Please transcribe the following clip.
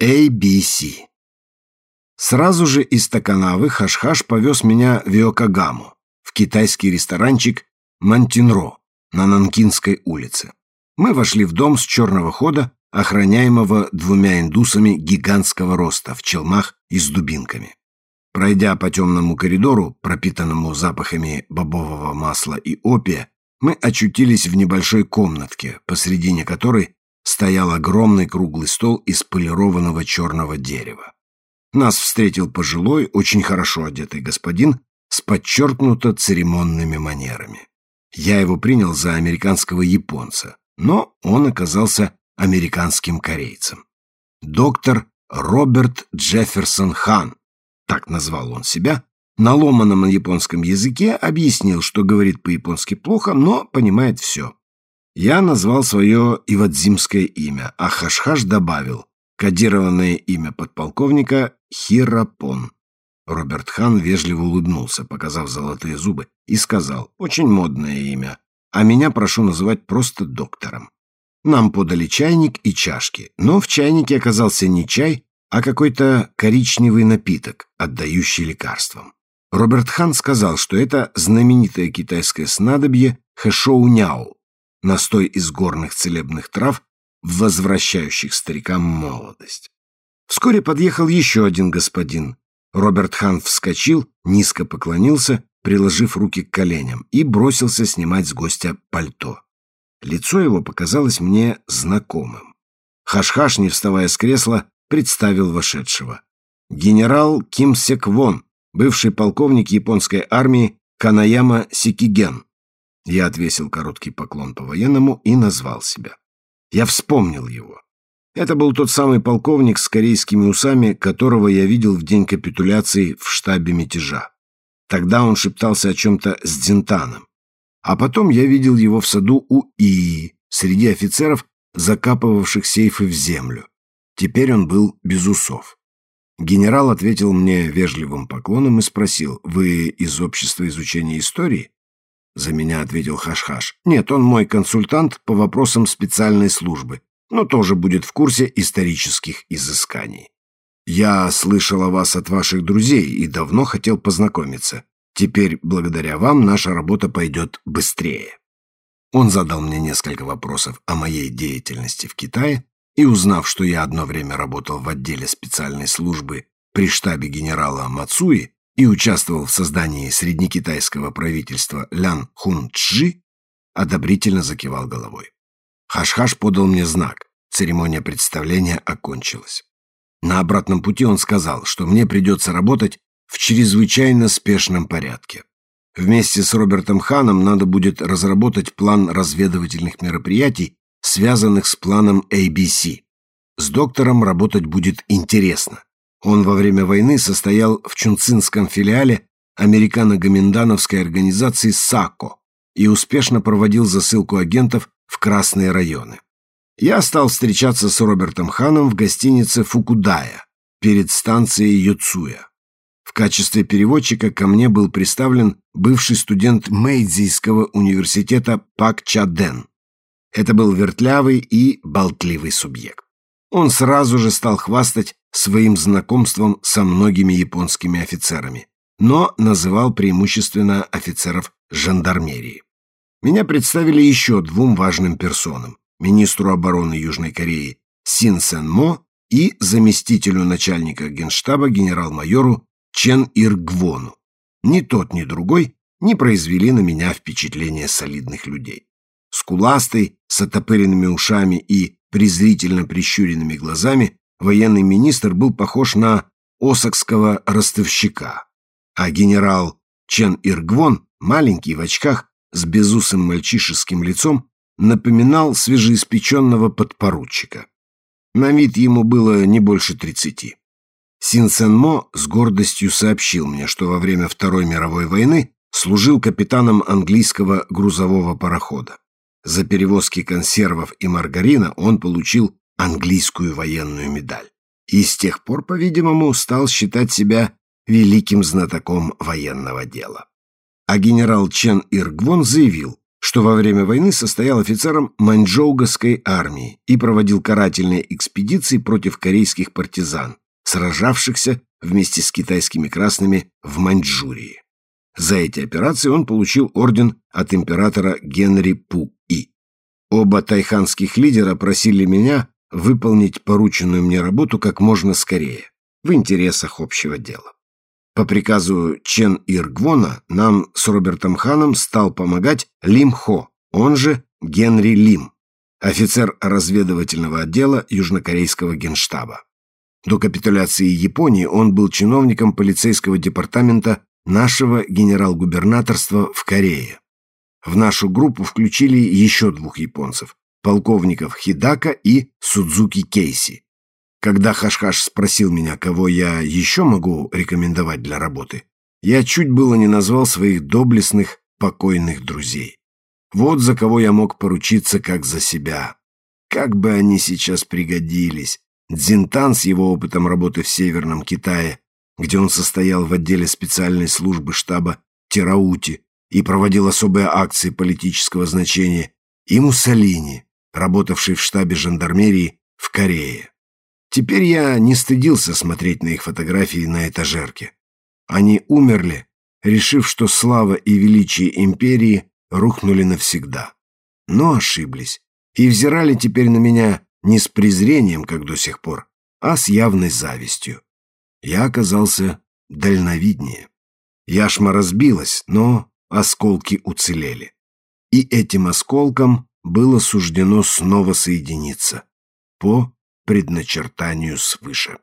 ABC. Сразу же из Таканавы Хашхаш повез меня в Иокагаму, в китайский ресторанчик Мантинро на Нанкинской улице. Мы вошли в дом с черного хода, охраняемого двумя индусами гигантского роста в челмах и с дубинками. Пройдя по темному коридору, пропитанному запахами бобового масла и опия, мы очутились в небольшой комнатке, посредине которой стоял огромный круглый стол из полированного черного дерева. Нас встретил пожилой, очень хорошо одетый господин с подчеркнуто церемонными манерами. Я его принял за американского японца, но он оказался американским корейцем. Доктор Роберт Джефферсон Хан, так назвал он себя, на ломаном японском языке объяснил, что говорит по-японски плохо, но понимает все. Я назвал свое ивадзимское имя, а Хашхаш добавил кодированное имя подполковника Хирапон. Роберт Хан вежливо улыбнулся, показав золотые зубы, и сказал, очень модное имя, а меня прошу называть просто доктором. Нам подали чайник и чашки, но в чайнике оказался не чай, а какой-то коричневый напиток, отдающий лекарствам. Роберт Хан сказал, что это знаменитое китайское снадобье хэшоуняо, настой из горных целебных трав, возвращающих старикам молодость. Вскоре подъехал еще один господин. Роберт Хан вскочил, низко поклонился, приложив руки к коленям, и бросился снимать с гостя пальто. Лицо его показалось мне знакомым. Хашхаш, не вставая с кресла, представил вошедшего. Генерал Ким Сек Вон, бывший полковник японской армии Канаяма Сикиген. Я отвесил короткий поклон по-военному и назвал себя. Я вспомнил его. Это был тот самый полковник с корейскими усами, которого я видел в день капитуляции в штабе мятежа. Тогда он шептался о чем-то с Дзинтаном. А потом я видел его в саду у Ии, среди офицеров, закапывавших сейфы в землю. Теперь он был без усов. Генерал ответил мне вежливым поклоном и спросил, «Вы из общества изучения истории?» За меня ответил Хашхаш. «Нет, он мой консультант по вопросам специальной службы, но тоже будет в курсе исторических изысканий. Я слышал о вас от ваших друзей и давно хотел познакомиться. Теперь, благодаря вам, наша работа пойдет быстрее». Он задал мне несколько вопросов о моей деятельности в Китае и, узнав, что я одно время работал в отделе специальной службы при штабе генерала Мацуи и участвовал в создании среднекитайского правительства Лян Хун Чжи, одобрительно закивал головой. Хашхаш подал мне знак. Церемония представления окончилась. На обратном пути он сказал, что мне придется работать в чрезвычайно спешном порядке. Вместе с Робертом Ханом надо будет разработать план разведывательных мероприятий, связанных с планом ABC. С доктором работать будет интересно. Он во время войны состоял в чунцинском филиале американо-гоминдановской организации САКО и успешно проводил засылку агентов в красные районы. Я стал встречаться с Робертом Ханом в гостинице «Фукудая» перед станцией Юцуя. В качестве переводчика ко мне был представлен бывший студент Мэйдзийского университета Пак Чаден. Это был вертлявый и болтливый субъект. Он сразу же стал хвастать своим знакомством со многими японскими офицерами, но называл преимущественно офицеров жандармерии. Меня представили еще двум важным персонам – министру обороны Южной Кореи Син Сен Мо и заместителю начальника генштаба генерал-майору Чен Ир Гвону. Ни тот, ни другой не произвели на меня впечатление солидных людей. Скуластый, с отопыренными ушами и презрительно прищуренными глазами, военный министр был похож на осокского ростовщика, а генерал Чен Иргвон, маленький в очках, с безусым мальчишеским лицом, напоминал свежеиспеченного подпоручика. На вид ему было не больше тридцати. Син Мо с гордостью сообщил мне, что во время Второй мировой войны служил капитаном английского грузового парохода. За перевозки консервов и маргарина он получил английскую военную медаль. И с тех пор, по-видимому, стал считать себя великим знатоком военного дела. А генерал Чен Иргвон заявил, что во время войны состоял офицером Маньчжоугасской армии и проводил карательные экспедиции против корейских партизан, сражавшихся вместе с китайскими красными в Маньчжурии. За эти операции он получил орден от императора Генри Пу-И. Оба тайханских лидера просили меня выполнить порученную мне работу как можно скорее, в интересах общего дела. По приказу Чен Иргвона нам с Робертом Ханом стал помогать Лим Хо, он же Генри Лим, офицер разведывательного отдела Южнокорейского генштаба. До капитуляции Японии он был чиновником полицейского департамента нашего генерал-губернаторства в Корее. В нашу группу включили еще двух японцев – полковников Хидака и Судзуки Кейси. Когда Хашхаш спросил меня, кого я еще могу рекомендовать для работы, я чуть было не назвал своих доблестных, покойных друзей. Вот за кого я мог поручиться, как за себя. Как бы они сейчас пригодились. Дзинтан с его опытом работы в Северном Китае, где он состоял в отделе специальной службы штаба Тираути и проводил особые акции политического значения, и Муссолини, работавший в штабе жандармерии в Корее. Теперь я не стыдился смотреть на их фотографии на этажерке. Они умерли, решив, что слава и величие империи рухнули навсегда. Но ошиблись и взирали теперь на меня не с презрением, как до сих пор, а с явной завистью. Я оказался дальновиднее. Яшма разбилась, но осколки уцелели. И этим осколкам было суждено снова соединиться по предначертанию свыше.